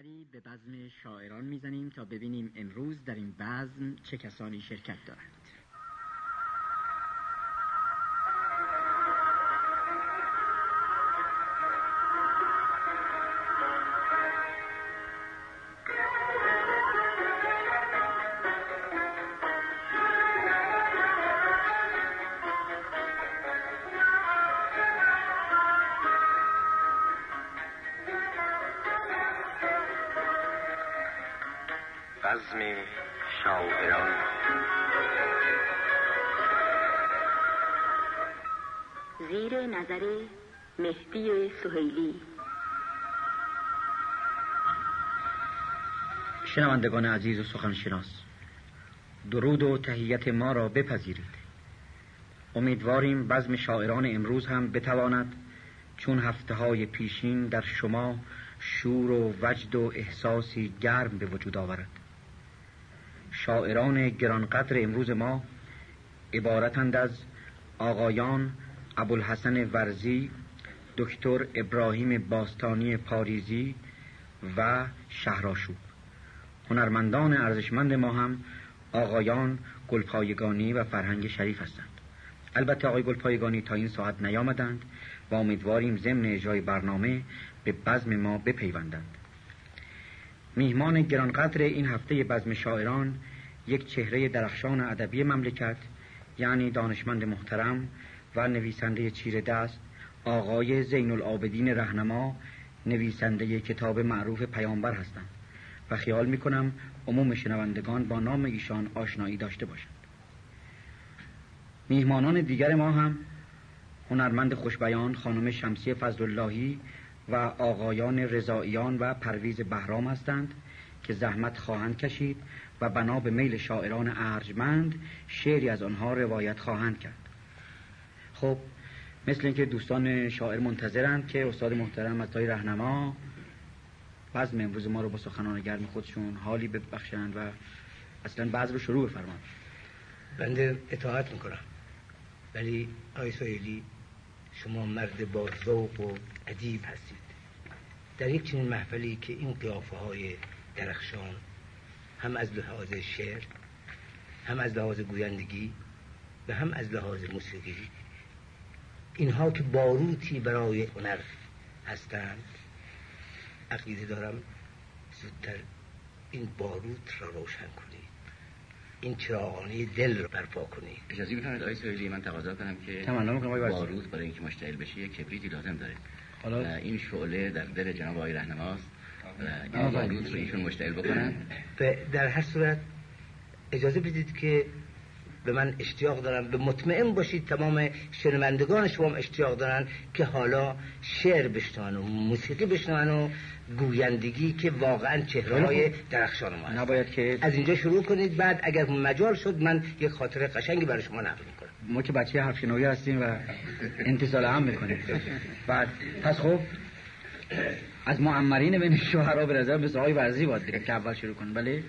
سری به بزم شاعران می‌زنیم تا ببینیم امروز در این بزم چه کسانی شرکت دارند. شنوندگان عزیز و سخنشناس درود و تهیت ما را بپذیرید. امیدواریم بزم شاعران امروز هم بتواند چون هفته های پیشین در شما شور و وجد و احساسی گرم به وجود آورد. شاعران گرانقدر امروز ما عبارتند از آقایان ابوالحسن ورزی دکتر ابراهیم باستانی پاریزی و شهراشوب هنرمندان ارزشمند ما هم آقایان گلپایگانی و فرهنگ شریف هستند. البته آقای گلپایگانی تا این ساعت نیامدند و امیدواریم ضمن اجرای برنامه به بزم ما بپیوندند. میهمان گرانقدر این هفته بزم شاعران یک چهره درخشان ادبی مملکت یعنی دانشمند محترم و نویسنده چیر دست آقای زین العابدین رهنما نویسنده کتاب معروف پیامبر هستند. و خیال می کنم عموم شنوندگان با نام ایشان آشنایی داشته باشند. میهمانان دیگر ما هم هنرمند خوشبیان خانم شمسی فضلاللهی و آقایان رضاییان و پرویز بهرام هستند که زحمت خواهند کشید و بنا به میل شاعران ارجمند شعری از آنها روایت خواهند کرد. خب مثل اینکه دوستان شاعر منتظرند که استاد محترم عطای رهنما بزم امروز ما رو با سخنان گرم خودشون حالی ببخشند و اصلا بعض رو شروع بفرمان بنده اطاعت می‌کنم. ولی آی سایلی شما مرد با ذوق و ادیب هستید. در یک چنین محفلی که این قیافه های درخشان هم از لحاظ شعر هم از لحاظ گویندگی و هم از لحاظ موسیقی اینها که باروتی برای هنر هستند عقیده دارم زودتر این باروت را روشن کنید. این چراغانی دل را برپا کنید. اجازه بفرمایید آقای سویلی من تقاضا کنم که تمنا می‌کنم باروت برای اینکه مشتعل بشه یک کبریتی لازم داره. حالا این شعله در دل جناب آقای راهنماست و این باروت رو ایشون مشتعل بکنن در هر صورت اجازه بدید که به من اشتیاق دارن به مطمئن باشید تمام شنوندگان شما اشتیاق دارن که حالا شعر بشنون و موسیقی بشنون و گویندگی که واقعا چهره های درخشان ما نباید که از اینجا شروع کنید. بعد اگر مجال شد من یک خاطره قشنگی برای شما نقل می‌کنم. ما که بچه حرفشنوی هستیم و انتظار هم می‌کنیم. بعد پس خب از معمرین بین شوهرا به نظر مثل آقای ورزی باید دیگه. که اول شروع کن ولی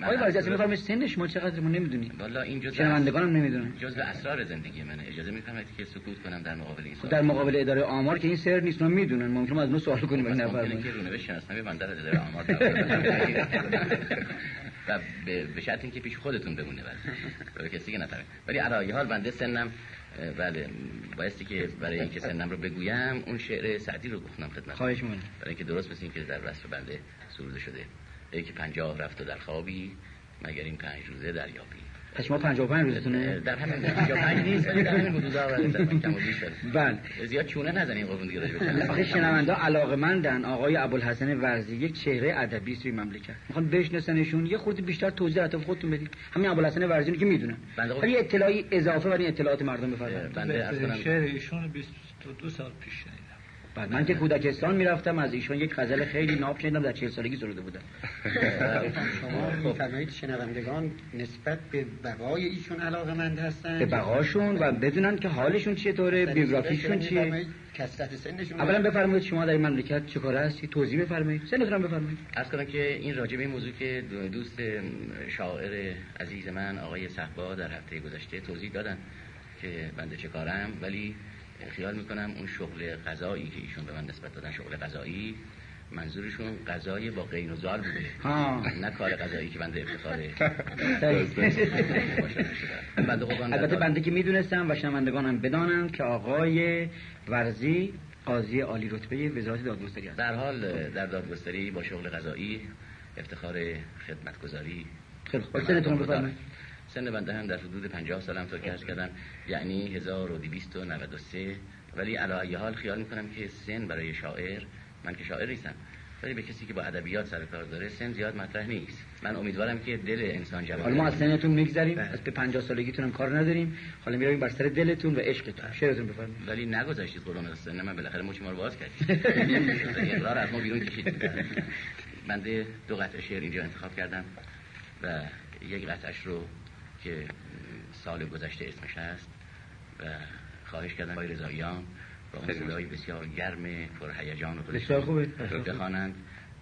بله. آقای ورزی اصلا می‌خوام سن شما چقدر ما نمی‌دونی والا این جزء شنوندگان هم نمی‌دونن. جزء اسرار زندگی منه. اجازه میفرمایید که سکوت کنم در مقابل این سوال. در مقابل اداره آمار که این سر نیست ما می‌دونن. ممکن ما از نو سوال کنیم. خب، ولی نفرمایید بله. که رونوشت اصلا من بندر اداره آمار و به شرط اینکه پیش خودتون بمونه ولی کسی که نفهمه. ولی علایه حال بنده سنم بله،, بله بایستی که برای اینکه سنم رو بگویم اون شعر سعدی رو گفتم خدمت خواهش من برای اینکه درست بسیم که در وصف بنده سروده شده. یکی پنجاه رفت و در خوابی مگر این پنج روزه دریابی. پس شما 55 روزتونه در همین 55 نیست. ولی در همین حدودا بله. زیاد چونه نزنین قربون دیگه راجع شنوندا علاقمندن. آقای ابوالحسن ورزی یک چهره ادبی توی مملکت. می‌خوان بشناسنشون. یه خورده بیشتر توضیح عطا خودتون بدید همین ابوالحسن ورزی که می‌دونن. ولی اطلاعی اضافه برای اطلاعات مردم بفرمایید. بله، بنده بله، شعر ایشون 22 سال پیشه. بعد من که کودکستان می‌رفتم از ایشون یک غزل خیلی ناب شنیدم در چهل سالگی سروده بودم. شما میفرمایید شنوندگان نسبت به بقای ایشون علاقه مند هستن؟ به بقاشون و بدونن که حالشون چطوره بیوگرافیشون چیه؟ اولا بفرمایید شما در این مملکت چه کار هستی؟ توضیح بفرمایید. سنتون هم بفرمایید. از کنم که این راجبی این موضوع که دوست شاعر عزیز من آقای صحبا در هفته گذشته توضیح دادن که بنده چه کارم ولی خیال می‌کنم اون شغل غذایی که ایشون به من نسبت دادن شغل غذایی منظورشون غذای با قین و زال بوده. نه کار غذایی که بنده افتخاره. البته بنده که می‌دونستم و شنوندگانم بدانم که آقای ورزی قاضی عالی رتبه وزارت دادگستری هست در حال در دادگستری با شغل غذایی افتخار خدمتگذاری خیلی خوب. سن بنده هم در حدود 50 سالم هم که کردم یعنی 1293 ولی علی حال خیال می‌کنم که سن برای شاعر من که شاعر نیستم ولی به کسی که با ادبیات سر کار داره سن زیاد مطرح نیست. من امیدوارم که دل انسان جوان حالا ما از سنتون میگذریم. بله. از به 50 سالگیتون هم کار نداریم. حالا میریم بر سر دلتون و عشقتون. بله. شعرتون بفرمایید. ولی نگذاشتید قلم از سن. من بالاخره مچ ما رو باز کردید. اقرار از ما بیرون کشید بله. بنده دو قطعه شعر اینجا انتخاب کردم و یک قطعش رو که سال گذشته اسمش هست و خواهش کردن آقای رضاییان با اون صدای بسیار گرم پرهیجان و بسیار خوبه. بخوانند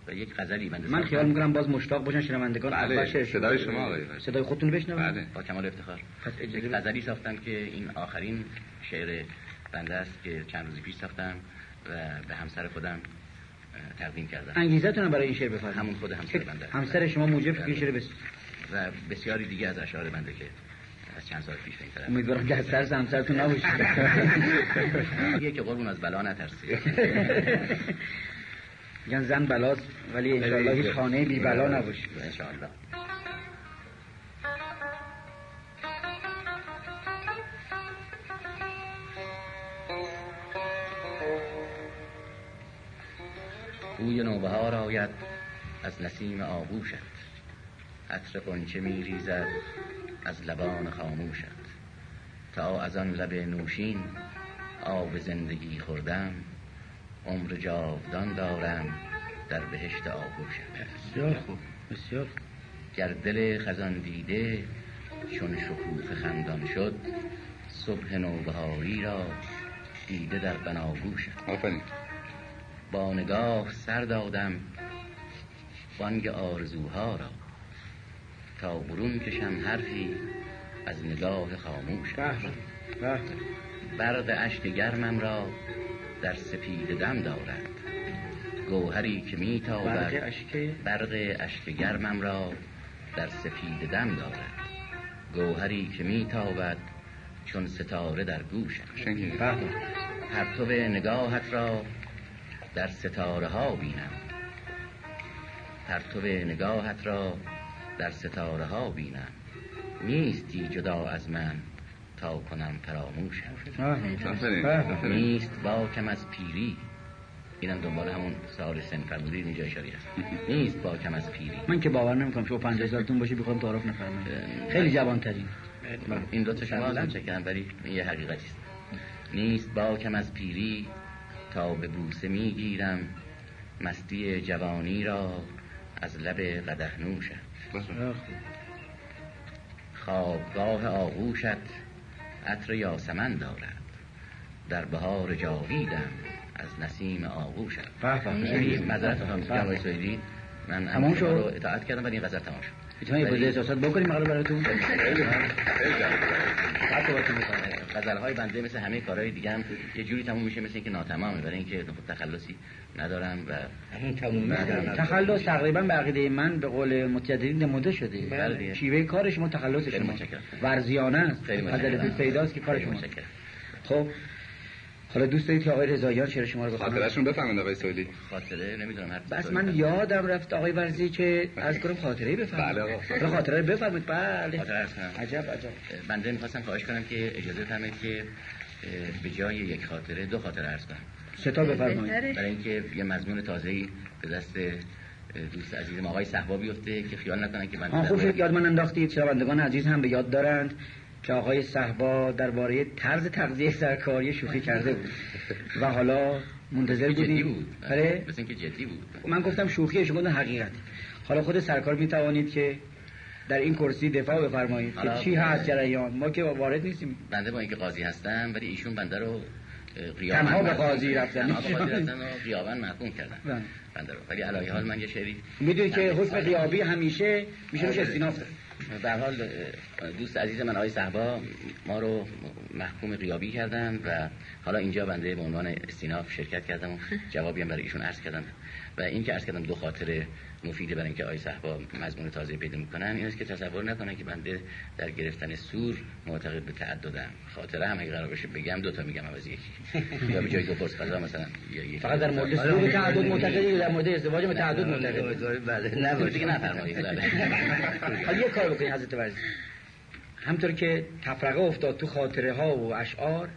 و یک غزلی من من خیال می‌کنم باز مشتاق باشن شنوندگان. بله صدای شما آقای صدای خودتون بشنوید. بله. با کمال افتخار. یک غزلی ساختم که این آخرین شعر بنده است که چند روز پیش ساختم و به همسر خودم تقدیم کردم. انگیزتون برای این شعر بفرمایید. همون خود همسر بنده. همسر شما موجب که شعر بس و بسیاری دیگه از اشعار بنده که از چند سال پیش این طرف امیدوارم که از سر تو نباشید یه که قربون از بلا نترسید. میگن زن بلاست ولی بله، انشاءالله هیچ بله. خانه بی بلا بله، نباشید انشاءالله. بوی نوبهار آید از نسیم آغوشت. عطر قنچه می ریزد از لبان خاموشت. تا از آن لب نوشین آب زندگی خوردم عمر جاودان دارم در بهشت آغوشت بسیار خوب بسیار گر دل خزان دیده چون شکوف خندان شد صبح نوبهاری را دیده در بناگوشت آفرین. با نگاه سر دادم بانگ آرزوها را. تا برون کشم حرفی از نگاه خاموش. بله، بله. برد عشق گرمم را در سپید دم دارد. گوهری که می تا برد عشق گرمم را در سپید دم دارد. گوهری که می تابد چون ستاره در گوشم. بله. پرتو نگاهت را در ستاره ها بینم. پرتو نگاهت را در ستاره ها بینم نیستی جدا از من. تا کنم فراموشم. نیست باکم از پیری. اینم دنبال همون سال سن فرمودی اینجا اشاری هست نیست باکم از پیری. من که باور نمی‌کنم. شما 50 سالتون باشی بخوام تعارف نفرمه خیلی جوان ترین بله. این دو تا شما الان بله. چکن ولی یه حقیقتیست نیست باکم از پیری تا به بوسه می‌گیرم. مستی جوانی را از لب قدح نوشم. خوابگاه آغوشت عطر یاسمن دارد. در بهار جاویدم از نسیم آغوشت. مذارت می‌کنم من همون رو اطاعت کردم ولی این غزل تمام غزل های بنده مثل همه کارهای دیگه هم یه جوری تموم میشه مثل اینکه ناتمامه برای اینکه تخلصی ندارم و تخلص تقریبا بقیده من به قول متجددین نموده شده شیوه کارش ما تخلص شما ورزیانه است خیلی پیداست که کارش متشکرم خب حالا دوست دارید که آقای رضاییان چرا شما رو بخونم خاطرشون بفهمند آقای سولی خاطره نمی‌دونم هر بس من یادم رفت آقای ورزی که از کنم خاطره بفهمید. بله آقا. خاطره بفهمید. بله. عجب عجب. بنده می‌خواستم خواهش کنم که اجازه بفرمایید که به جای یک خاطره دو خاطره عرض کنم. سه تا بفرمایید. برای اینکه یه مضمون تازه‌ای به دست دوست عزیزم آقای صحبا بیفته که خیال نکنن که من خوب یاد من انداختید شنوندگان عزیز هم به یاد دارند. که آقای صحبا درباره طرز تغذیه سرکاری شوخی کرده بود. و حالا منتظر جدی بود. آره. مثل اینکه جدی بود. من گفتم شوخی شما حقیقت. حالا خود سرکار می توانید که در این کرسی دفاع بفرمایید که چی هست جریان. ما که وارد نیستیم. بنده با اینکه قاضی هستم ولی ایشون بنده رو قیامن تنها به قاضی رفتن. تنها به قاضی و محکوم کردن. بله. بنده رو. ولی علایه حال من یه شعری می‌دونی که حکم قیابی همیشه میشه روش آره. استیناف به حال دوست عزیز من آقای صحبا ما رو محکوم قیابی کردن و حالا اینجا بنده به عنوان استیناف شرکت کردم و جوابی هم برای ایشون عرض کردم. و این که عرض کردم دو خاطره مفیده برای اینکه آی صحبا مضمون تازه پیدا می‌کنن این است که تصور نکنه که بنده در گرفتن سور معتقد به تعددم خاطره هم اگه قرار بشه بگم دوتا میگم عوضی یکی یا به جای دو پرس قضا مثلا فقط در مورد سور آره. تعدد معتقدی در مورد ازدواج به تعدد معتقد آره. بله, بله، نه دیگه نفرمایید. بله. یه کار بکنی حضرت ورزی. همطور که تفرقه افتاد تو خاطره ها و اشعار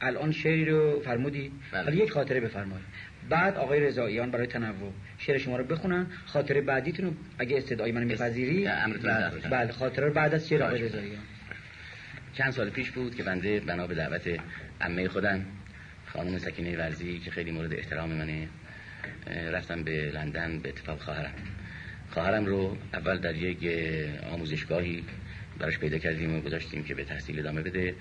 الان شعری رو فرمودی. بله. حالا یک خاطره بفرمایید. بعد آقای رضاییان برای تنوع. شعر شما رو بخونم. خاطر بعدیتون اگه استدعای من میپذیری بله،, بله خاطر بعد از شعر آقای رضایی چند سال پیش بود که بنده بنا به دعوت عمه خودم خانم سکینه ورزی که خیلی مورد احترام منه رفتم به لندن به اتفاق خواهرم. خواهرم رو اول در یک آموزشگاهی براش پیدا کردیم و گذاشتیم که به تحصیل ادامه بده.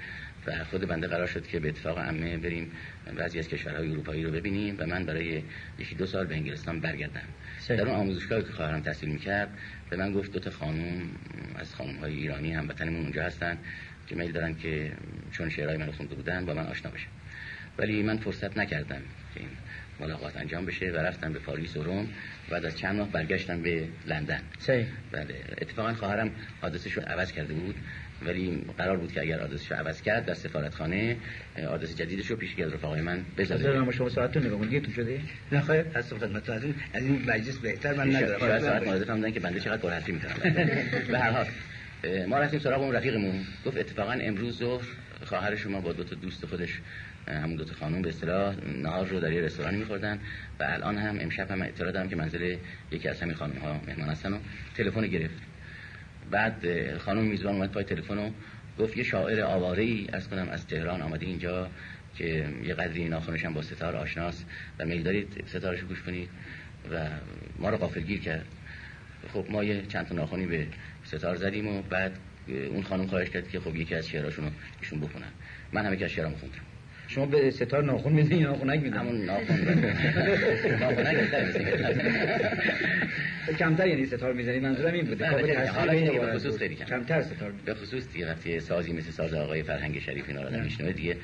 و خود بنده قرار شد که به اتفاق عمه بریم بعضی از کشورهای اروپایی رو ببینیم و من برای یکی دو سال به انگلستان برگردم. در اون آموزشگاهی که خواهرم تحصیل می‌کرد به من گفت دو تا خانوم از خانومهای ایرانی هم وطنمون اونجا هستن که میل دارن که چون شعرهای من خونده بودن با من آشنا بشن. ولی من فرصت نکردم که این ملاقات انجام بشه و رفتم به پاریس و روم بعد از چند ماه برگشتم به لندن. صحیح بله اتفاقا خواهرم حادثه رو عوض کرده بود. ولی قرار بود که اگر آدرسش رو عوض کرد در سفارتخانه آدرس جدیدش رو پیشگیر رفقای من بذاره ما شما ساعت نگاه کنید. تو شده؟ نه خیر پس خدمت از این از این مجلس بهتر من ندارم. شاید ساعت آره. مورد فهمیدن که بنده چقدر پرحرفی می‌کنم. به هر حال ما رفتیم سراغ اون رفیقمون. گفت اتفاقا امروز ظهر خواهر شما با دو تا دوست خودش همون دو تا خانم به اصطلاح نهار رو در یه رستوران می‌خوردن و الان هم امشب هم اطلاع دارم که منزل یکی از همین خانم‌ها مهمان هستن و تلفن گرفت. بعد خانم میزبان اومد پای تلفن و گفت یه شاعر آواره ای از کنم از تهران آمده اینجا که یه قدری ناخونش با ستار آشناس و میل دارید ستارش گوش کنید و ما رو غافلگیر کرد. خب ما یه چند تا ناخونی به ستار زدیم و بعد اون خانم خواهش کرد که خب یکی از شعراشون رو ایشون بخونن. من هم یکی از شعرام خوندم. شما به ستار ناخون میدین یا ناخونک میدین؟ همون ناخون کمتر یعنی ستار می‌زنی. منظورم این بوده. بله، بله، خب، حالا این به خصوص خیلی کم. کمتر ستار به خصوص دیگه وقتی سازی مثل ساز آقای فرهنگ شریف اینا رو میشنوه دیگه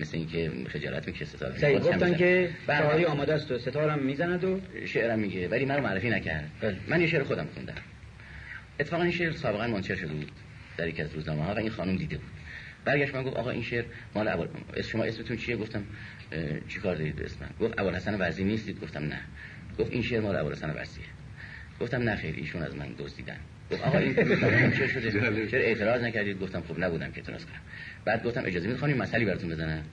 مثل اینکه خجالت می‌کشه ستار سعی گفتن که بله، ساری آماده است و ستارم می‌زند و شعرم میگه ولی منو معرفی نکرد. من یه شعر خودم خوندم. اتفاقا این شعر سابقا منچر شده بود در یک از روزنامه ها و این خانم دیده بود. برگشت من گفت آقا این شعر مال اول شما اسمتون چیه؟ گفتم چیکار دارید اسم من گفت اول حسن ورزی نیستید؟ گفتم نه. گفت این شعر مال اول حسن ورزیه گفتم نه خیر ایشون از من دزدیدن. گفت آقا این چه شده؟ چرا اعتراض نکردید؟ گفتم خب نبودم که اعتراض کنم. بعد گفتم اجازه می‌دید خانم مسئله براتون بزنم؟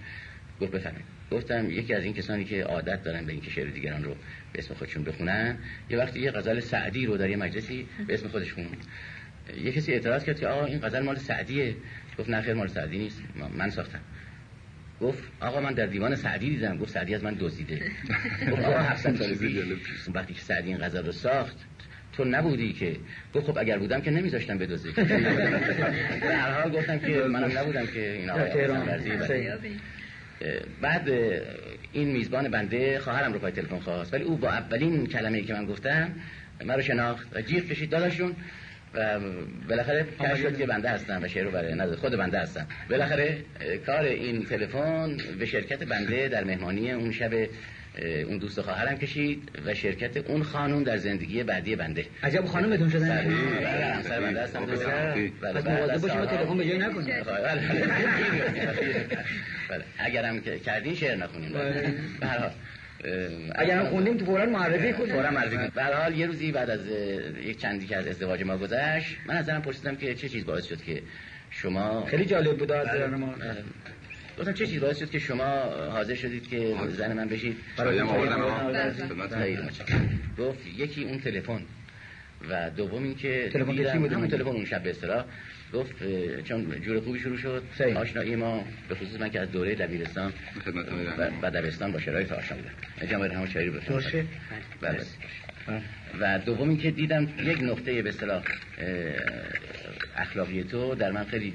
گفت بفرمایید. گفتم یکی از این کسانی که عادت دارن به اینکه شعر دیگران رو به اسم خودشون بخونن یه وقتی یه غزل سعدی رو در یه مجلسی به اسم خودشون خوند یه کسی اعتراض کرد که آقا این غزل مال سعدیه. گفت نه خیر مال سعدی نیست. من ساختم. گفت آقا من در دیوان سعدی دیدم. گفت سعدی از من دزدیده. گفت آقا 700 سال پیش وقتی که سعدی این غزل رو ساخت تو نبودی که. گفت خب اگر بودم که نمیذاشتم بدزدی در حال گفتم که منم نبودم که این آقا بعد این میزبان بنده خواهرم رو پای تلفن خواست. ولی او با اولین کلمه ای که من گفتم من رو شناخت. و جیغ کشید داداشون. و بالاخره کشف شد که بنده هستم و شعر برای نزد خود بنده هستم بالاخره کار این تلفن به شرکت بنده در مهمانی اون شب اون دوست خواهرم کشید و شرکت اون خانم در زندگی بعدی بنده. عجب خانومتون شدن؟ بله همسر بنده هستم. بله خب، بله بله بله بله بله بله بله. اگرم کردین بله بله. بله هر حال. اگر هم خوندیم تو فورا معرفی کن فورا معرفی کن برحال یه روزی بعد از یک چندی که از ازدواج ما گذشت من از درم پرسیدم که چه چیز باعث شد که شما خیلی جالب بود از بله، زن ما. بله. گفتم چه چیز باعث شد که شما حاضر شدید که زن من بشید؟ گفت یکی اون تلفن و دوم اینکه تلفن اون شب به گفت چون جور خوبی شروع شد. آشنایی ما به خصوص من که از دوره دبیرستان و دبیرستان با شرایط آشنا بودم. جمع همون شاعری بود بله. بله. و دوم که دیدم یک نقطه به اصطلاح اخلاقی تو در من خیلی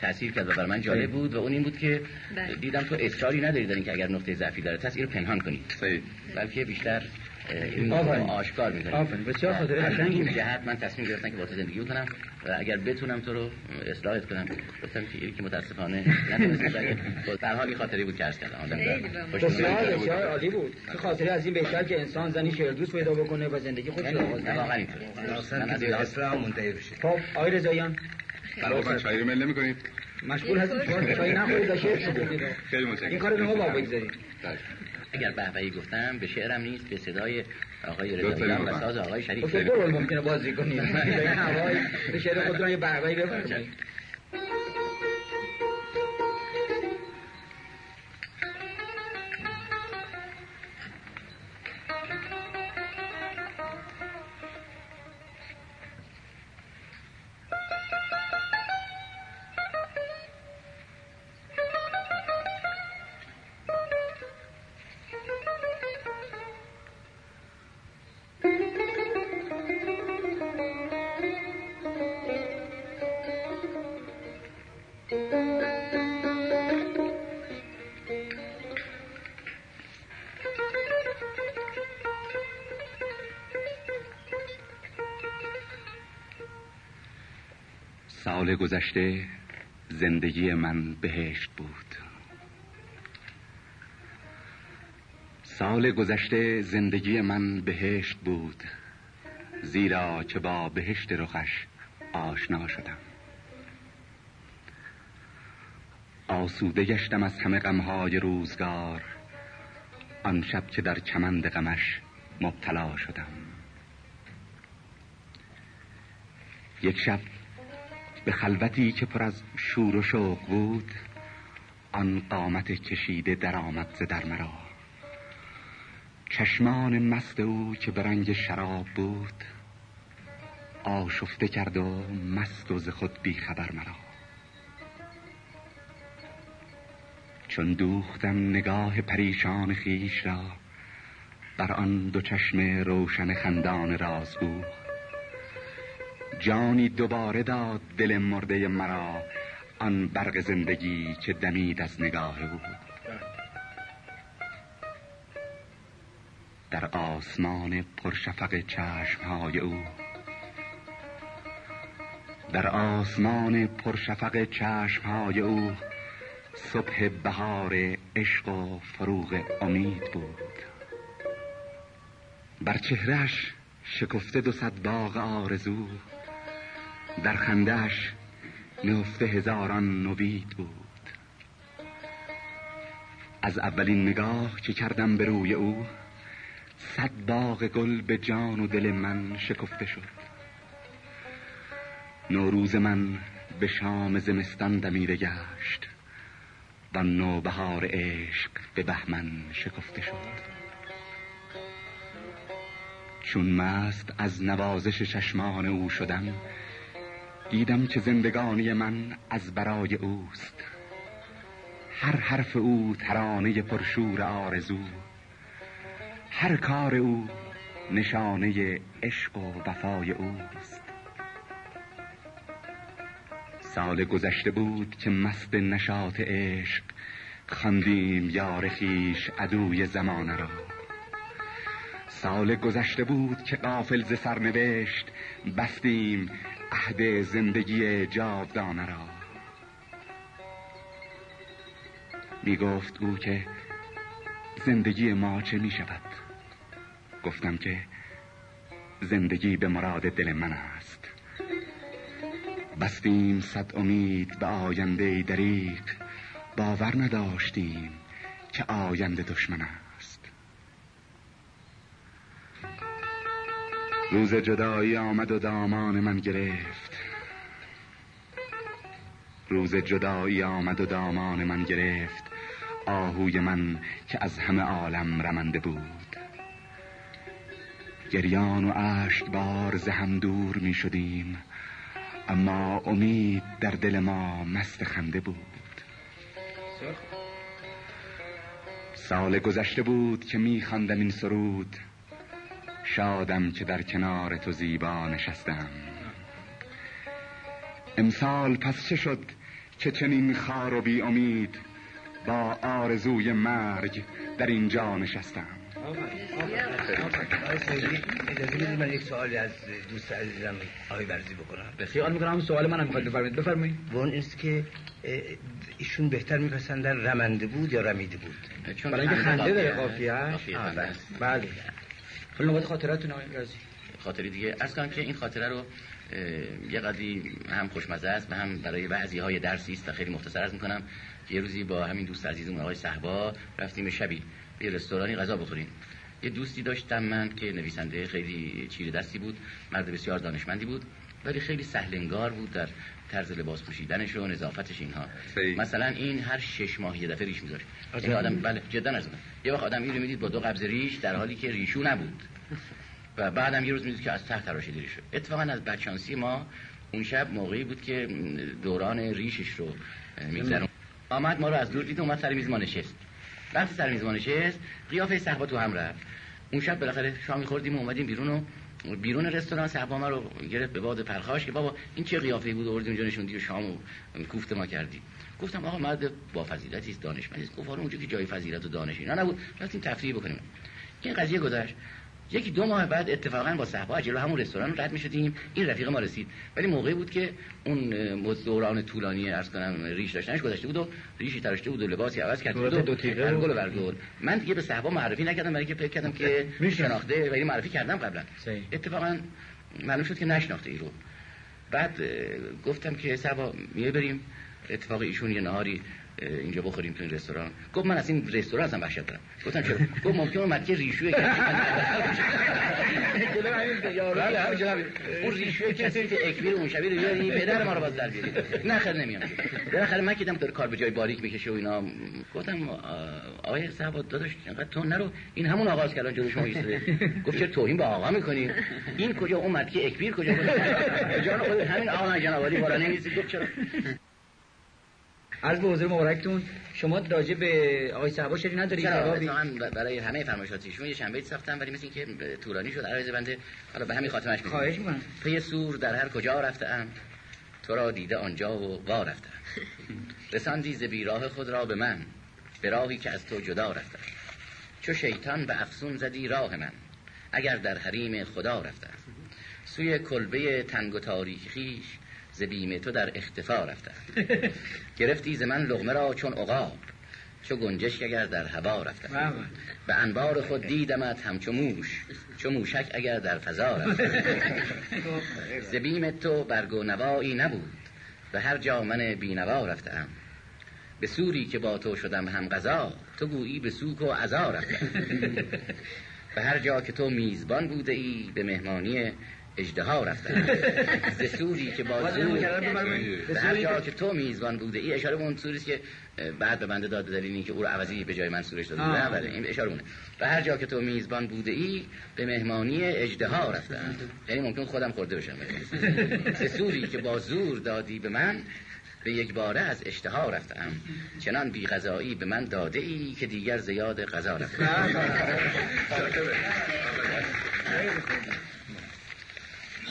تاثیر کرد و بر من جالب بود و اون این بود که بله. دیدم تو اصراری نداری دارین که اگر نقطه ضعفی داره تاثیر پنهان کنی. بلکه بیشتر آشکار می‌کنیم بسیار این جهت من تصمیم گرفتم که با تو زندگی بکنم و اگر بتونم تو رو اصلاحت کنم گفتم که یکی که متاسفانه در خاطری بود که ارز کردم. بسیار بسیار عالی بود. که خاطره از این بهتر که انسان زنی شعر دوست پیدا بکنه و زندگی خودش رو آغاز کنه. اصلاح منتهی بشه. خب آقای رضاییان. برای شاعری میل نمی‌کنید مشغول کنید چای نخورید خیلی متشکرم. این کارو به ما بگذارید. بله. اگر بهبهی گفتم به شعرم نیست به صدای آقای رضایی و ساز آقای شریف خب، فوتبال خب، ممکنه بازی کنیم. به شعر خود یه بهبهی بفرمایید. سال گذشته زندگی من بهشت بود. سال گذشته زندگی من بهشت بود. زیرا که با بهشت رخش آشنا شدم. آسوده گشتم از همه غمهای روزگار. آن شب که در کمند غمش مبتلا شدم. یک شب به خلوتی که پر از شور و شوق بود آن قامت کشیده درآمد ز در مرا. چشمان مست او که به رنگ شراب بود آشفته کرد و مست و ز خود بیخبر مرا. چون دوختم نگاه پریشان خیش را بر آن دو چشم روشن خندان رازگو جانی دوباره داد دل مرده مرا. آن برق زندگی که دمید از نگاه او در آسمان پرشفق چشمهای او. در آسمان پرشفق چشمهای او صبح بهار عشق و فروغ امید بود. بر چهرش شکفته دو صد باغ آرزو. در خندهش نهفته هزاران نوید بود. از اولین نگاه که کردم به روی او صد باغ گل به جان و دل من شکفته شد. نوروز من به شام زمستان دمیده گشت و نوبهار عشق به بهمن شکفته شد. چون مست از نوازش چشمان او شدم دیدم چه زندگانی من از برای اوست. هر حرف او ترانه پرشور آرزو. هر کار او نشانه عشق و وفای اوست. سال گذشته بود که مست نشاط عشق خندیم یار خیش عدوی زمانه را. سال گذشته بود که قافل ز سرنوشت بستیم عهد زندگی جاودانه را. می گفت او که زندگی ما چه می شود گفتم که زندگی به مراد دل من است. بستیم صد امید به آینده دریق باور نداشتیم که آینده دشمن روز جدایی آمد و دامان من گرفت. روز جدایی آمد و دامان من گرفت. آهوی من که از همه عالم رمنده بود. گریان و عشق بار زهم دور می شدیم. اما امید در دل ما مست خنده بود. سال گذشته بود که می خندم این سرود. شادم که در کنار تو زیبا نشستم. امسال پس چه شد که چنین خار و بی امید با آرزوی مرگ در اینجا نشستم؟ اجازه من یک سوالی از دوست عزیزم آقای برزی بکنم خیال می‌کنم سوال منم می‌خواد بفرمایید. بفرمایید. و اون است که ایشون بهتر میپسندن رمنده بود یا رمید بود چون خنده داره قافیه بله. حالا نوبت خاطراتون آقای رازی. خاطری دیگه. از که این خاطره رو یه قدری هم خوشمزه است و هم برای بعضی های درسی است و خیلی مختصر از می‌کنم. یه روزی با همین دوست عزیزمون آقای صحبا رفتیم شبی به رستورانی غذا بخوریم. یه دوستی داشتم من که نویسنده خیلی چیره دستی بود مرد بسیار دانشمندی بود. ولی خیلی سهلنگار بود در طرز لباس پوشیدنش و نظافتش اینها. خیلی. مثلا این هر شش ماه یه دفعه ریش می‌ذاره. این یعنی آدم بله جدا از یه وقت آدم اینو می‌دید با دو قبض ریش در حالی که ریشو نبود. و بعدم یه روز می‌دید که از تحت تراشیده ریش اتفاقا از بچانسی ما اون شب موقعی بود که دوران ریشش رو میگذرون. آمد ما رو از دور دید اومد سر میز ما نشست. وقتی سر میز ما نشست قیافه صحبا تو هم رفت. اون شب بالاخره شام خوردیم و اومدیم بیرون و بیرون رستوران سبا ما رو گرفت به باد پرخاش که بابا این چه قیافه بود؟ آوردی اونجا نشون دیو شامو کوفت ما کردی. گفتم آقا مرد با فضیلتی است دانشمندی است. گفت آره، اونجا که جای فضیلت و دانش اینا نبود. رفتیم تفریح بکنیم. این قضیه گذشت. یکی دو ماه بعد اتفاقا با صحبا جلو همون رستوران رد می شدیم این رفیق ما رسید. ولی موقعی بود که اون دوران طولانی ارز کنم ریش داشتنش گذاشته بود و ریشی تراشته بود و لباسی عوض کرده بود و دو تیغه و برگل من دیگه به صحبا معرفی نکردم برای اینکه فکر کردم که شناخته ولی یعنی معرفی کردم قبلا. اتفاقا معلوم شد که نشناخته ای رو. بعد گفتم که صحبا می بریم. اتفاق ایشون یه نهاری اینجا بخوریم تو این رستوران. گفت من از این رستوران اصلا وحشت دارم. گفتم چرا؟ گفت ممکن اون مکه ریشوی بله، اون ریشوی کسی که اکبیر اون شبیر بیاری پدر ما رو باز در بیاری نه خیلی نمیام. بالاخره من که داره کار به جای باریک می‌کشه و اینا. گفتم آقای صاحب داداش انقدر تو نرو. این همون آغاز کردن جلو شما ایستاده. گفت چرا توهین به آقا می‌کنی؟ این کجا؟ اون مکه اکبیر کجا؟ جان خود همین آقا جنابالی بالا نمیسی گفت چرا؟ عرض به حضور مبارکتون شما راجع به آقای صحبا شری نداری؟ جوابی؟ برای همه فرمایشات ایشون یه شنبه ساختم ولی مثل اینکه طولانی شد عرض بنده حالا به همین خاتمش می‌کنم خواهش می‌کنم. پی سور در هر کجا رفته ام تو را دیده آنجا و وا رفتم. رساندی ز بیراه خود را به من به راهی که از تو جدا رفته چو شیطان به افسون زدی راه من اگر در حریم خدا رفتم. سوی کلبه تنگ و تاریخیش ز تو در اختفا رفتم گرفتی ز من لغمه را چون عقاب. چو گنجش اگر در هوا رفتم بله. به انبار خود دیدمت همچو موش. چو موشک اگر در فضا رفتم ز بیم تو برگ نوایی نبود. به هر جا من بینوا رفتم. به سوری که با تو شدم هم غذا تو گویی به سوک و عزا رفتم. به هر جا که تو میزبان بوده ای به مهمانی اجدها رفتن. به سوری که با زور هر جا که تو میزبان بوده این اشاره اون سوری که بعد به بنده داد دلیل که او رو عوضی به جای من سورش داده نه بله این اشاره اونه. و هر جا که تو میزبان بوده ای به مهمانی اجدها رفتن. یعنی ممکن خودم خورده بشم. به سوری که با زور دادی به من به یک باره از اشتها رفتم. چنان بی غذایی به من داده ای که دیگر زیاد غذا رفتم.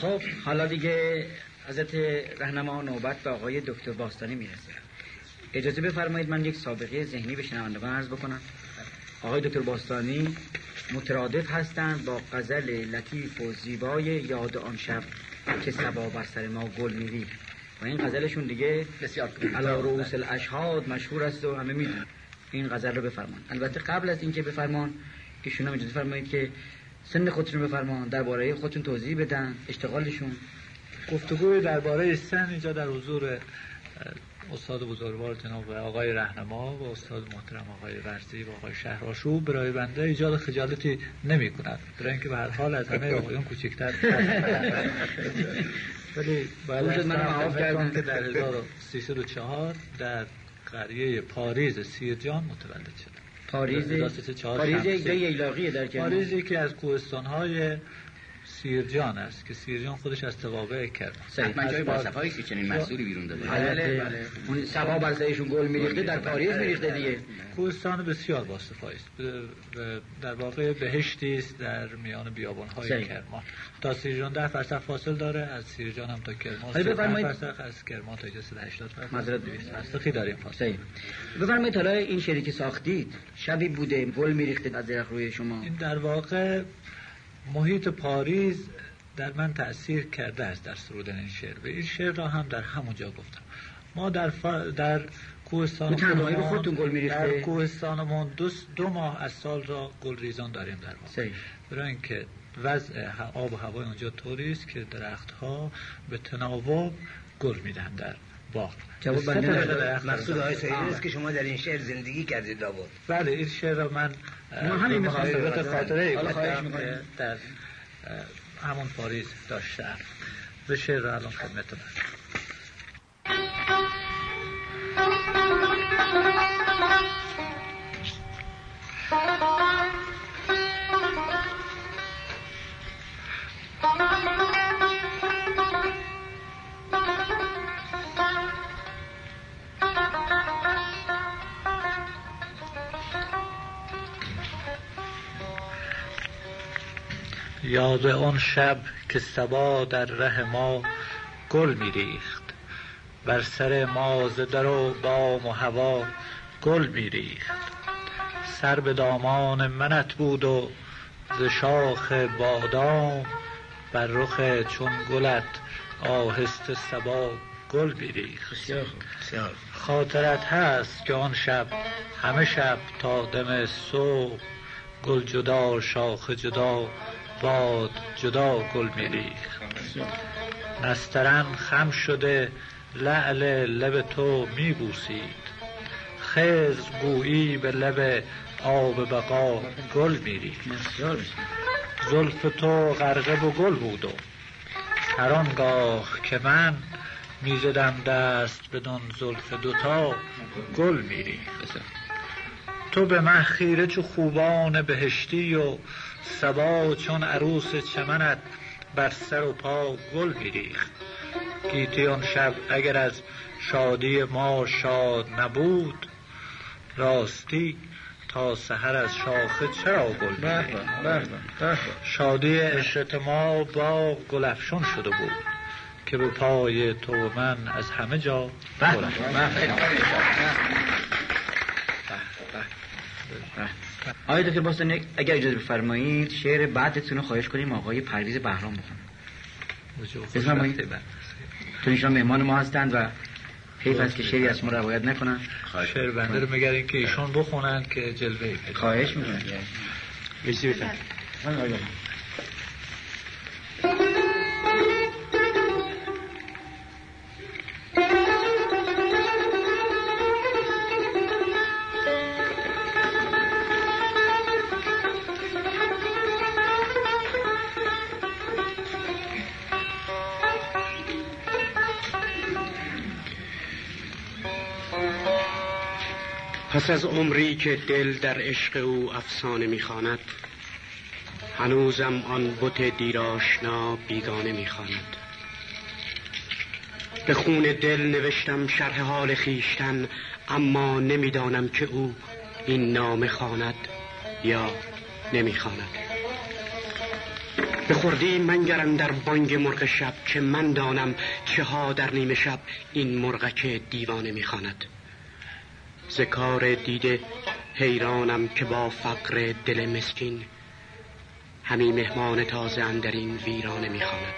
خب حالا دیگه حضرت رهنما نوبت به آقای دکتر باستانی می‌رسه. اجازه بفرمایید من یک سابقه ذهنی به شنوندگان عرض بکنم. آقای دکتر باستانی مترادف هستند با قزل لطیف و زیبای یاد آن شب که سبا بر سر ما گل میری و این قزلشون دیگه بسیار علا رؤوس الاشهاد مشهور است و همه می‌دونن. این قزل رو بفرمان. البته قبل از اینکه بفرمان ایشون هم اجازه فرمایید که سن خودشون بفرمان درباره خودشون توضیح بدن اشتغالشون. گفتگو درباره سن اینجا در حضور استاد بزرگوار جناب آقای رهنما و استاد محترم آقای ورزی و آقای شهراشو برای بنده ایجاد خجالتی نمی کند برای اینکه به هر حال از همه آقایون کوچکتر. ولی باید من که در 1304 در قریه پاریز سیرجان متولد شد. پاریز پاریز یک در کنار یکی از کوهستان های سیرجان است که سیرجان خودش از توابع کرد. حتما جای با که چنین مسئولی بیرون داده. بله،, بله بله. اون سباب از گل میریخته در بله، پاریس بله. میریخته دیگه. کوهستان بسیار با است. در واقع بهشتی است در میان بیابان های کرمان. تا سیرجان در فرسخ فاصل داره از سیرجان هم تا کرمان بفرمایید. فرسخ از کرمان تا 180 فرسخ مذرد 200 فرسخی داریم. فاصل بفرمایید این شعری ساختید. شبی بوده گل میریخته از درخت روی شما. این در واقع محیط پاریس در من تأثیر کرده است در سرودن این شعر. و این شعر را هم در همونجا گفتم. ما در, فا... در کوهستان در کوهستانمون دو, دو ماه از سال را گل ریزان داریم در ما برای اینکه وضع آب و هوای اونجا طوری است که درختها به تناوب گل میدن در با. جواب بنده مقصود آقای سعید است که شما در این شعر زندگی کردید آباد بله این شعر را من همین خاطره در همون پاریس داشتم به شعر را الان خدمت Thank. یاد آن شب که صبا در ره ما گل می ریخت. بر سر ما ز در و بام و هوا گل می ریخت. سر به دامان منت بود و ز شاخ بادام بر رخ چون گلت آهسته صبا گل می ریخت. خاطرت هست که آن شب همه شب تا دم صبح گل جدا شاخ جدا باد جدا گل میریخت. نسترن خم شده لعل لب تو میبوسید. خز گویی به لب آب بقا گل میریخت. زلف تو غرقه و گل بود و هر آنگاه که من می‌زدم دست بدون زلف دوتا گل میریخت. تو به من خیره چو خوبان بهشتی و سبا چون عروس چمنت بر سر و پا گل میریخت. گیتی آن شب اگر از شادی ما شاد نبود راستی تا سحر از شاخه چرا گل بله، بله، بله. شادی عشرت ما با گل افشون شده بود که به پای تو من از همه جا گلفشون آقای دکتر باستان اگر اجازه بفرمایید شعر بعدتون رو خواهش کنیم آقای پرویز بهرام بخونن تو اینشان مهمان ما هستند و حیف است که شعری از ما روایت نکنن شعر بنده رو مگر اینکه ایشون بخونن که جلوه خواهش می‌کنم. مرسی بفرمایید پس از عمری که دل در عشق او افسانه می‌خواند هنوزم آن بت دیراشنا بیگانه می‌خواند. به خون دل نوشتم شرح حال خیشتن اما نمی‌دانم که او این نام خواند یا نمی‌خواند. به منگرم در بانگ مرغ شب که من دانم چه ها در نیمه شب این مرغک دیوانه می‌خواند. ز کار دیده حیرانم که با فقر دل مسکین. همی مهمان تازه اندرین ویرانه می‌خواند.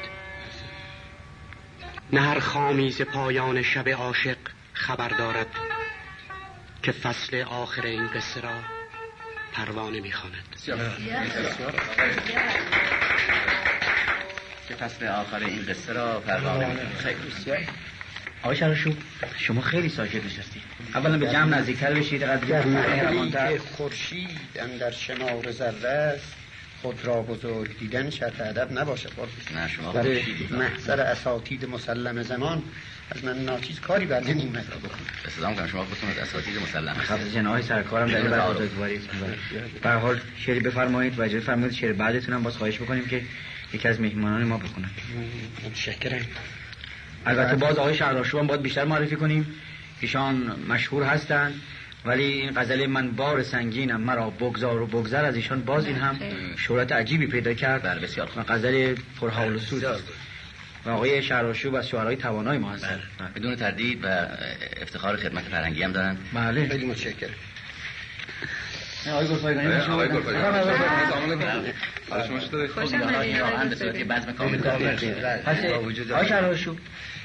نه هر خامی پایان شب عاشق خبر دارد که فصل آخر این قصه را پروانه می‌خواند. که فصل آخر این قصه را پروانه می‌خواند. آقای شرشو شما خیلی ساکت نشستید اولا به جمع نزدیکتر بشید در خورشید اندر شمار ذره است. خود را بزرگ دیدن شرط ادب نباشد نه شما محضر اساتید مسلم زمان از من ناچیز کاری بر نمیمد استدام خب، کنم شما خودتون از اساتید مسلم خب جناهی سرکارم در بر بزرگواری به حال شعری بفرمایید و جای فرمایید شعر بعدتونم باز خواهش بکنیم که یکی از مهمانان ما بکنم متشکرم. البته باز آقای شهراشوان باید بیشتر معرفی کنیم. ایشان مشهور هستند ولی این غزل من بار سنگینم مرا بگذار و بگذر از ایشان. باز این هم شهرت عجیبی پیدا کرد. بر بسیار خوب. غزل پرحال و سوز و آقای شهراشو و شعرهای توانای ما هستند بله. بدون تردید و افتخار خدمت فرنگی هم دارن. بله. خیلی متشکرم.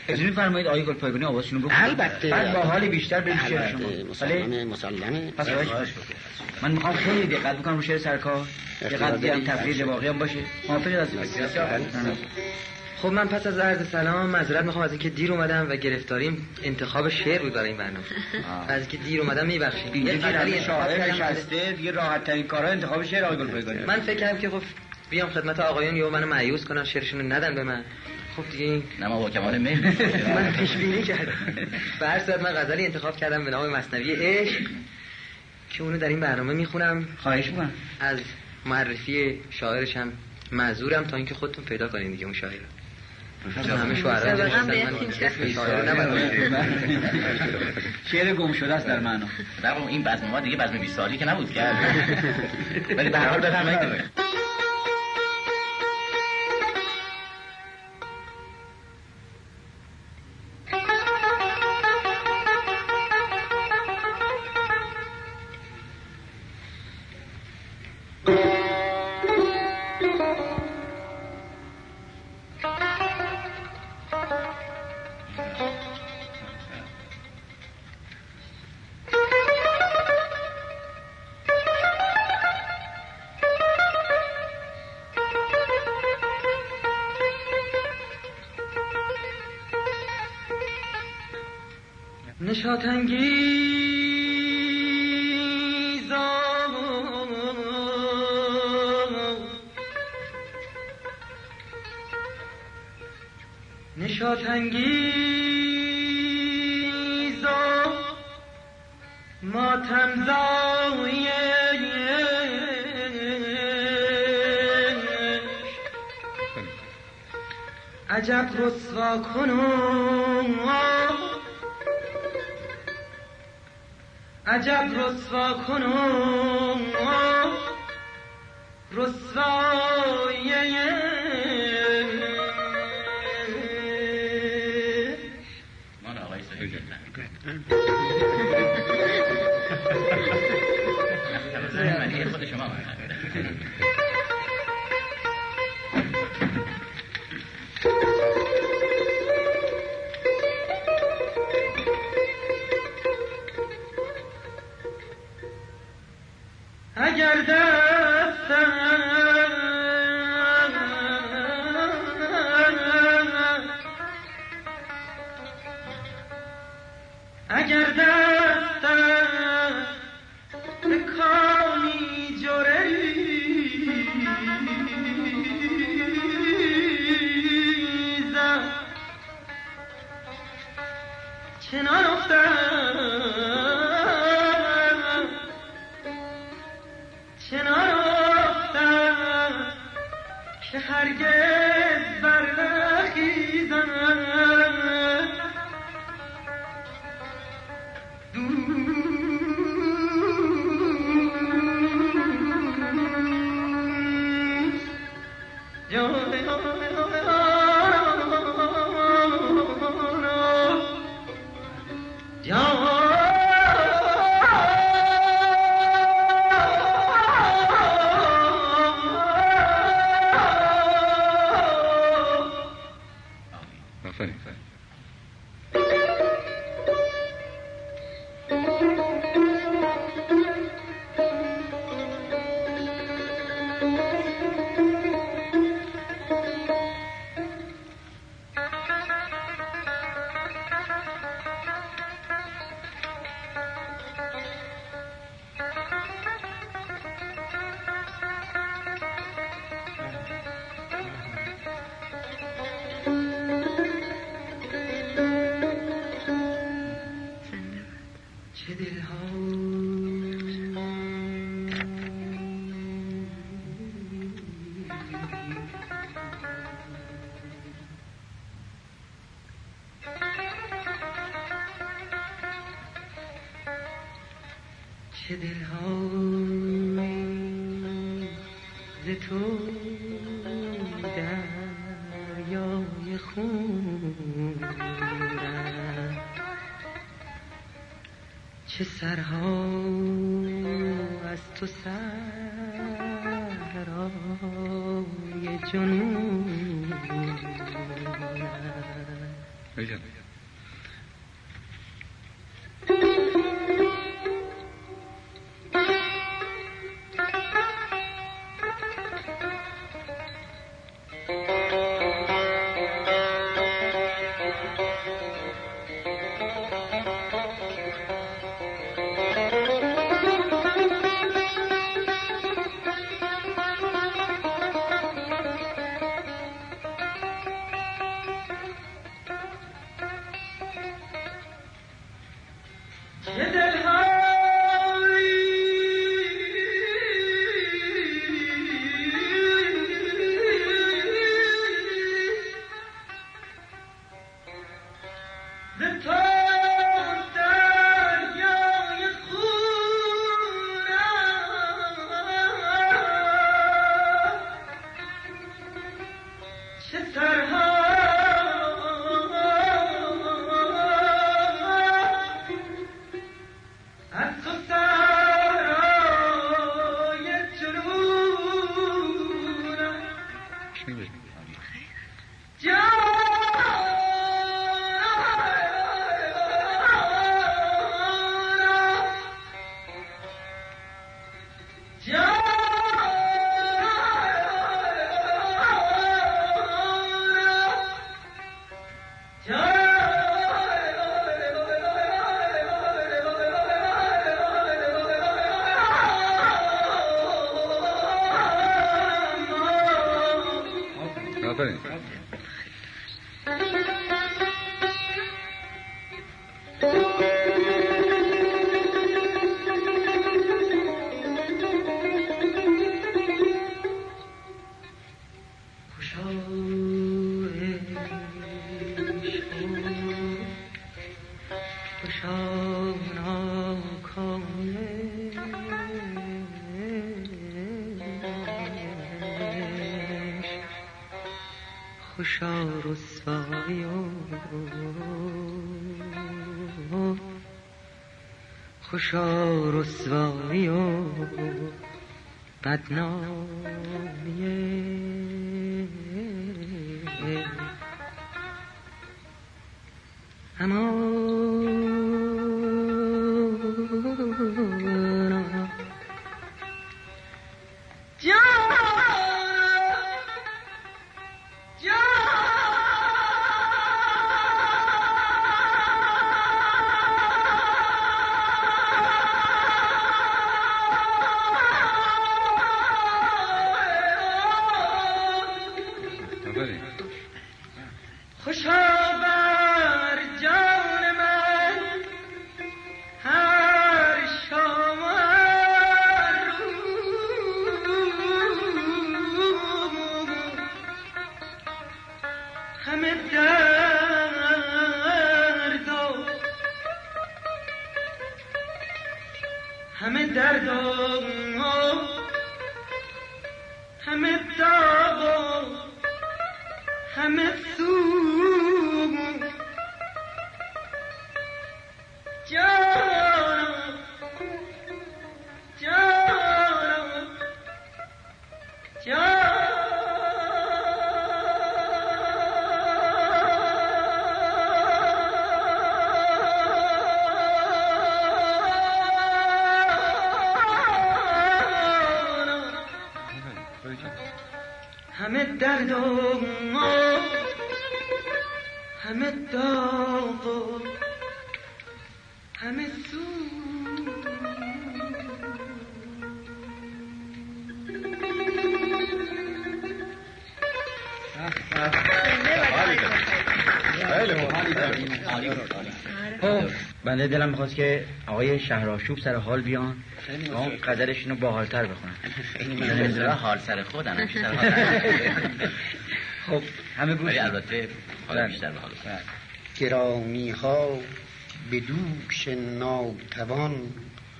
اجازه فرمایید آقای گلپایگانی آوازشون رو بکنید البته بعد با حال بیشتر بریم شعر شما مسلمه پس من می‌خوام خیلی دقت بکنم رو شعر سرکار دقت بیام تفرید واقعی هم باشه موافقید از خب من پس از عرض سلام معذرت می‌خوام از اینکه دیر اومدم و گرفتاریم. انتخاب شعر بود برای این برنامه. از اینکه دیر اومدم میبخشید یه قدری شاعر نشسته دیگه راحت ترین کارا انتخاب شعر آقای گلپایگانی من فکر کردم که خب بیام خدمت آقایون یا منو مایوس کنن شعرشون رو ندن به من. خب دیگه این نه ما با کمال میل من پیش بینی کردم. به هر صورت من غزلی انتخاب کردم به نام مصنوی عشق که اونو در این برنامه می‌خونم. خواهش می‌کنم. از معرفی شاعرش هم معذورم تا اینکه خودتون پیدا کنین دیگه اون شاعر شعر گم شده است در معنا در این بزم ما دیگه بزم بیساری که نبود که ولی به هر حال بفرمایید نشاط انگیز نشاط انگیز ماتم زاویه عجب رسوا کنون عجب رسوا کنون رسوای من آقای شما که دلها ز تو دریای خون چه سرها از تو سرای جنون۔ تماشا رسواییو بدنام خب بنده دلم می‌خواست که آقای شهراشوب سر حال بیان و اون قدرشون رو باحالتر بخونن. حال سر خودن خب همه گوش البته حال بله. بیشتر حال بله. گرامی ها به دوش ناتوان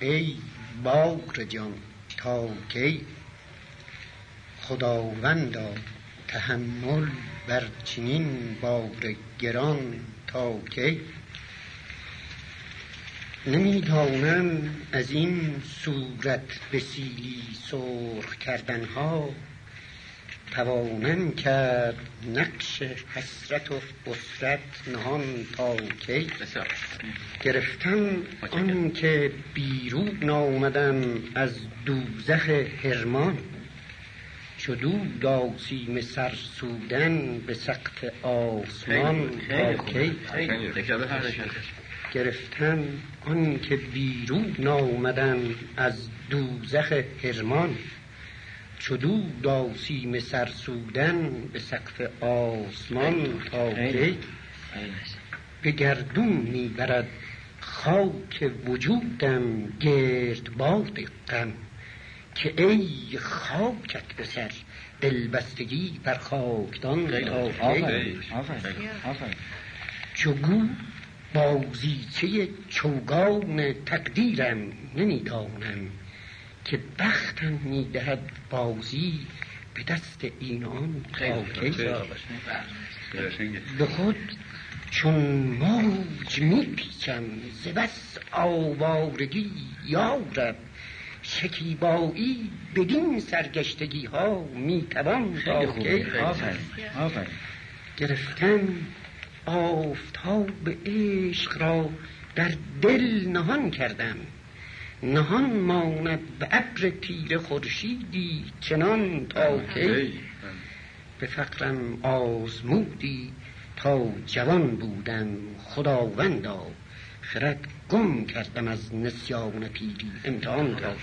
ای باقر جان تا کی؟ خداوندا تحمل بر چنین بار گران تا کی؟ نمی‌دانم از این صورت به سیلی سرخ کردنها. توانم کرد نقش حسرت و بسرت نهان تا کی؟ گرفتم آن که بیرون آمدم از دوزخ هرمان چدو داسیم سر سودن به سقف آسمان. گرفتن آن که بیرون آمدن از دوزخ هرمان چدو داسیم سر سودن به سقف آسمان. تا به گردون می‌برد خاک وجودم گرد باد غم. که ای خاکت به سر دلبستگی بر خاکدان چو گو بازیچه چوگان تقدیرم نمی‌دانم که بختم می‌دهد بازی به دست این آن به بله. خود چون موج میپیچم ز آوارگی یارب. شکیبایی بدین سرگشتگی ها می‌توان آفر گرفتن آفتاب عشق را در دل نهان کردم. نهان ماند به ابر تیر خورشیدی چنان تا که به فقرم آزمودی تا جوان بودم خداوندا. خرد گم کردم از نسیان پیری امتحان را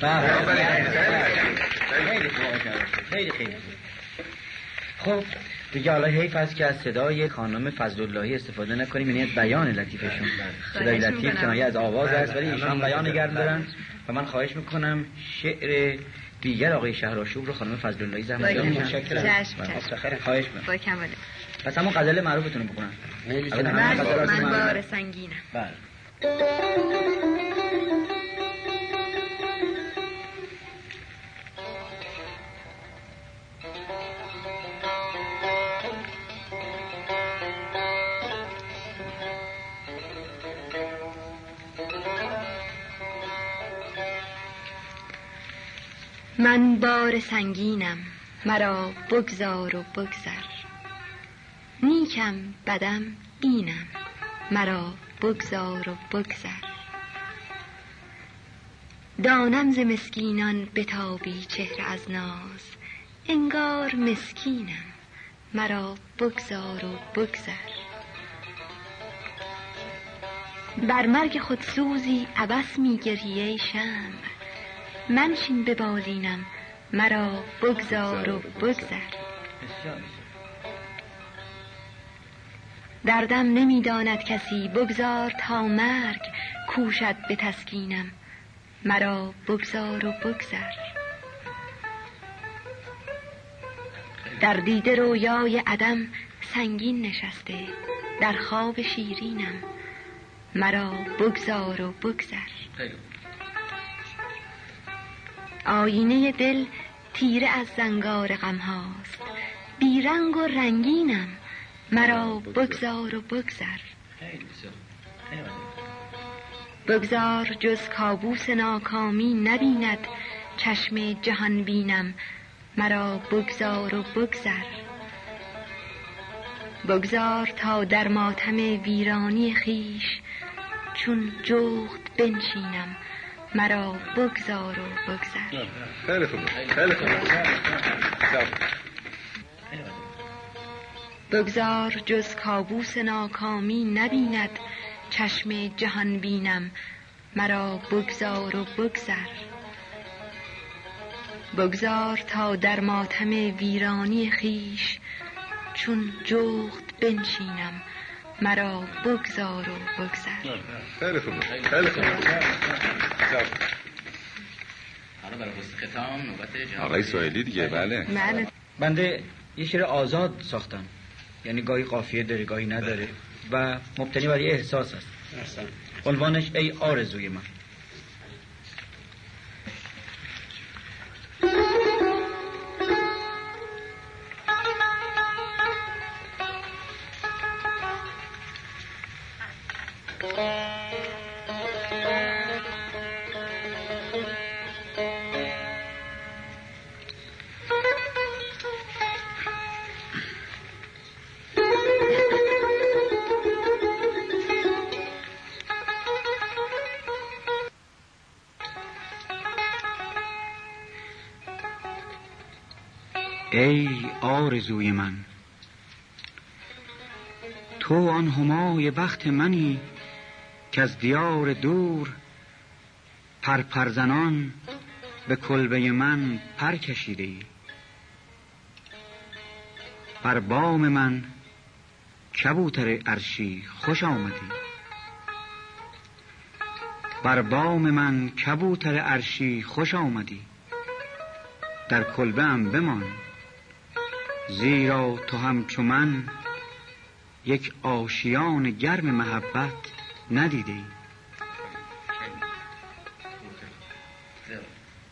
خب دیگه حالا حیف است که از صدای خانم فضل اللهی استفاده نکنیم. یعنی بیان لطیفشون. بله. صدای لطیف کنایه از آواز است ولی ایشان بله. بیان گرم بله. دارن. و من خواهش می‌کنم شعر دیگر آقای شهراشوب رو خانم فضل اللهی زحمت بکشن متشکرم. خواهش می‌کنم. با کمال پس همون غزل معروفتون رو بخونم. من بار سنگینم. بله. من بار سنگینم مرا بگذار و بگذر. نیکم بدم اینم. مرا بگذار و بگذر. دانم ز مسکینان بتابی چهره از ناز. انگار مسکینم مرا بگذار و بگذر. بر مرگ خودسوزی عبس میگری ای شم منشین به بالینم مرا بگذار و بگذر. دردم نمی‌داند کسی بگذار تا مرگ کوشد به تسکینم. مرا بگذار و بگذر. در دیده رویای عدم سنگین نشسته در خواب شیرینم. مرا بگذار و بگذر. آینه دل تیره از زنگار غمهاست. بیرنگ و رنگینم. مرا بگذار و بگذر. بگذار جز کابوس ناکامی نبیند چشم جهان بینم. مرا بگذار و بگذر. بگذار تا در ماتم ویرانی خیش چون جغد بنشینم. مرا بگذار و بگذر. خیلی خوب. خیلی خوب. بگذار جز کابوس ناکامی نبیند. چشم جهان بینم. مرا بگذار و بگذر. بگذار تا در ماتم ویرانی خیش. چون جغد بنشینم. مرا بگذار و بگذر. خیلی خوب. خیلی خوب. حالا برای ختام نوبت آقای سوئیلی دیگه بله. بله. بنده یه شعر آزاد ساختم. یعنی گاهی قافیه داره گاهی نداره. بله. و مبتنی بر احساس است عنوانش ای آرزوی من. آرزوی من. تو آن همای بخت منی که از دیار دور پرپرزنان به کلبه من پر کشیده ای. بر بام من کبوتر عرشی خوش آمدی. بر بام من کبوتر عرشی خوش آمدی. در کلبه هم بمان. زیرا تو همچو من یک آشیان گرم محبت ندیده ای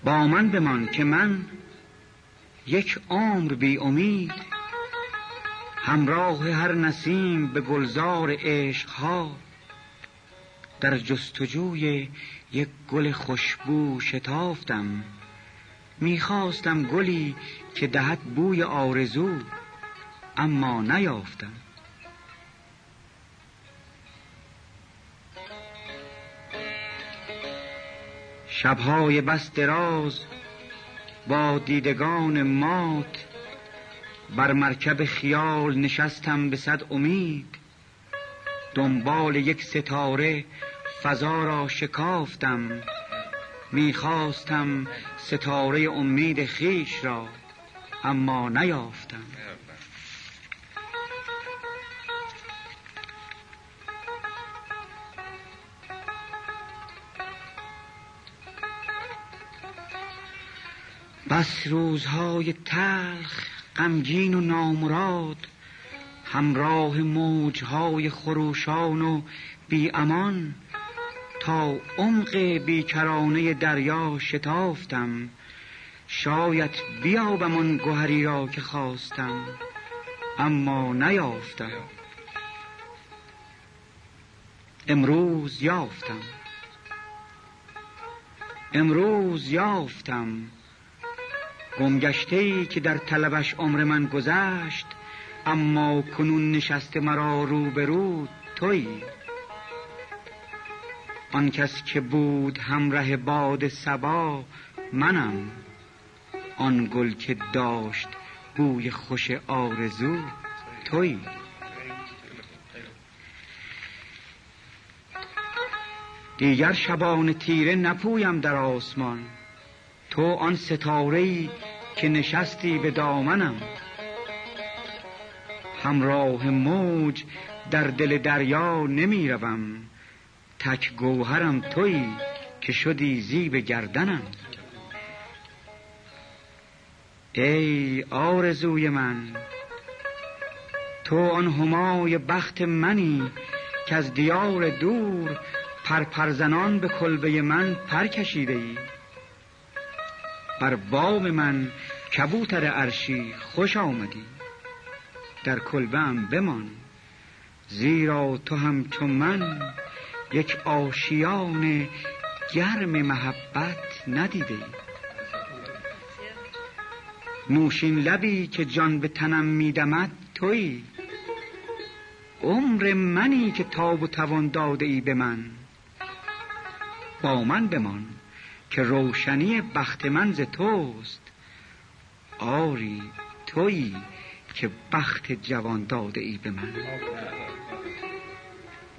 با من بمان که من یک عمر بی امید همراه هر نسیم به گلزار عشق ها در جستجوی یک گل خوشبو شتافتم. می‌خواستم گلی که دهد بوی آرزو اما نیافتم. شبهای بس دراز با دیدگان مات بر مرکب خیال نشستم به صد امید. دنبال یک ستاره فضا را شکافتم. می‌خواستم ستاره امید خیش را اما نیافتم. بس روزهای تلخ غمگین و نامراد همراه موجهای خروشان و بیامان تا عمق بیکرانه دریا شتافتم. شاید بیابم آن گوهری را که خواستم اما نیافتم. امروز یافتم. امروز یافتم. گمگشته ای که در طلبش عمر من گذشت اما کنون نشسته مرا رو برود تویی. آن کس که بود همراه باد سبا منم. آن گل که داشت بوی خوش آرزو تویی دیگر شبان تیره نپویم در آسمان. تو آن ستاره که نشستی به دامنم. همراه موج در دل دریا نمی روم تک گوهرم تویی که شدی زیب گردنم. ای آرزوی من تو آن همای بخت منی که از دیار دور پرپرزنان به کلبه من پرکشیده ای. بر بام من کبوتر عرشی خوش آمدی. در کلبه بمان زیرا تو هم چون من. یک آشیان گرم محبت ندیده. ای نوشین لبی که جان به تنم میدمد تویی عمر منی که تاب و توان داده ای به من. با من بمان که روشنی بخت من ز توست. آری تویی که بخت جوان داده ای به من.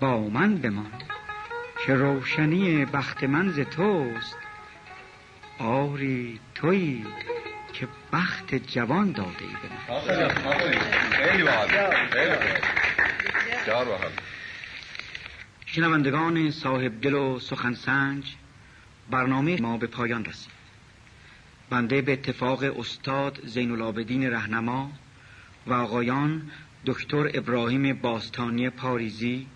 با من بمان. که روشنی بخت من ز توست آری تویی که بخت جوان داده ای به من. شنوندگان صاحب دل و سخن سنج برنامه ما به پایان رسید. بنده به اتفاق استاد زین العابدین رهنما و آقایان دکتر ابراهیم باستانی پاریزی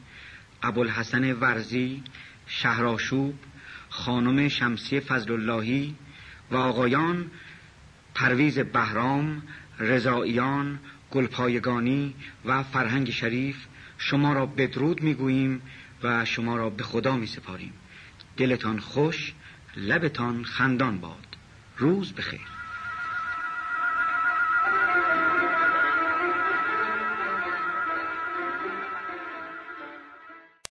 ابوالحسن ورزی شهراشوب، خانم شمسی فضل اللهی و آقایان پرویز بهرام رضاییان گلپایگانی و فرهنگ شریف شما را بدرود می‌گوییم و شما را به خدا می سپاریم دلتان خوش لبتان خندان باد. روز بخیر.